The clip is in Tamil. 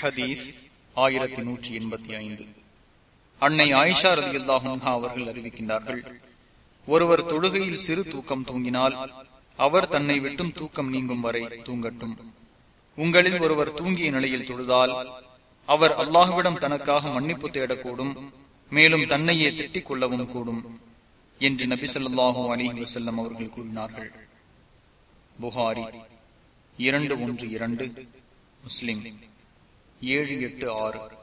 ஹதீஸ் ஆயிரத்தி நூற்றி எண்பத்தி ஐந்து. அன்னை ஆயிஷா ரதி அல்லாஹா அவர்கள் அறிவிக்கின்றார்கள் ஒருவர் தொழுகையில் சிறு தூக்கம் தூங்கினால் அவர் தன்னை விட்டும் தூக்கம் நீங்கும் வரை தூங்கட்டும். உங்களில் ஒருவர் தூங்கிய நிலையில் தொழுதால் அவர் அல்லாஹுவிடம் தனக்காக மன்னிப்பு தேடக்கூடும் மேலும் தன்னையே திட்டிக் கொள்ளவும் கூடும் என்று நபி சொல்லாஹு அலி வசல்லம் அவர்கள் கூறினார்கள். புகாரி இரண்டு ஒன்று இரண்டு முஸ்லிம். ஏழு எட்டு ஆறு.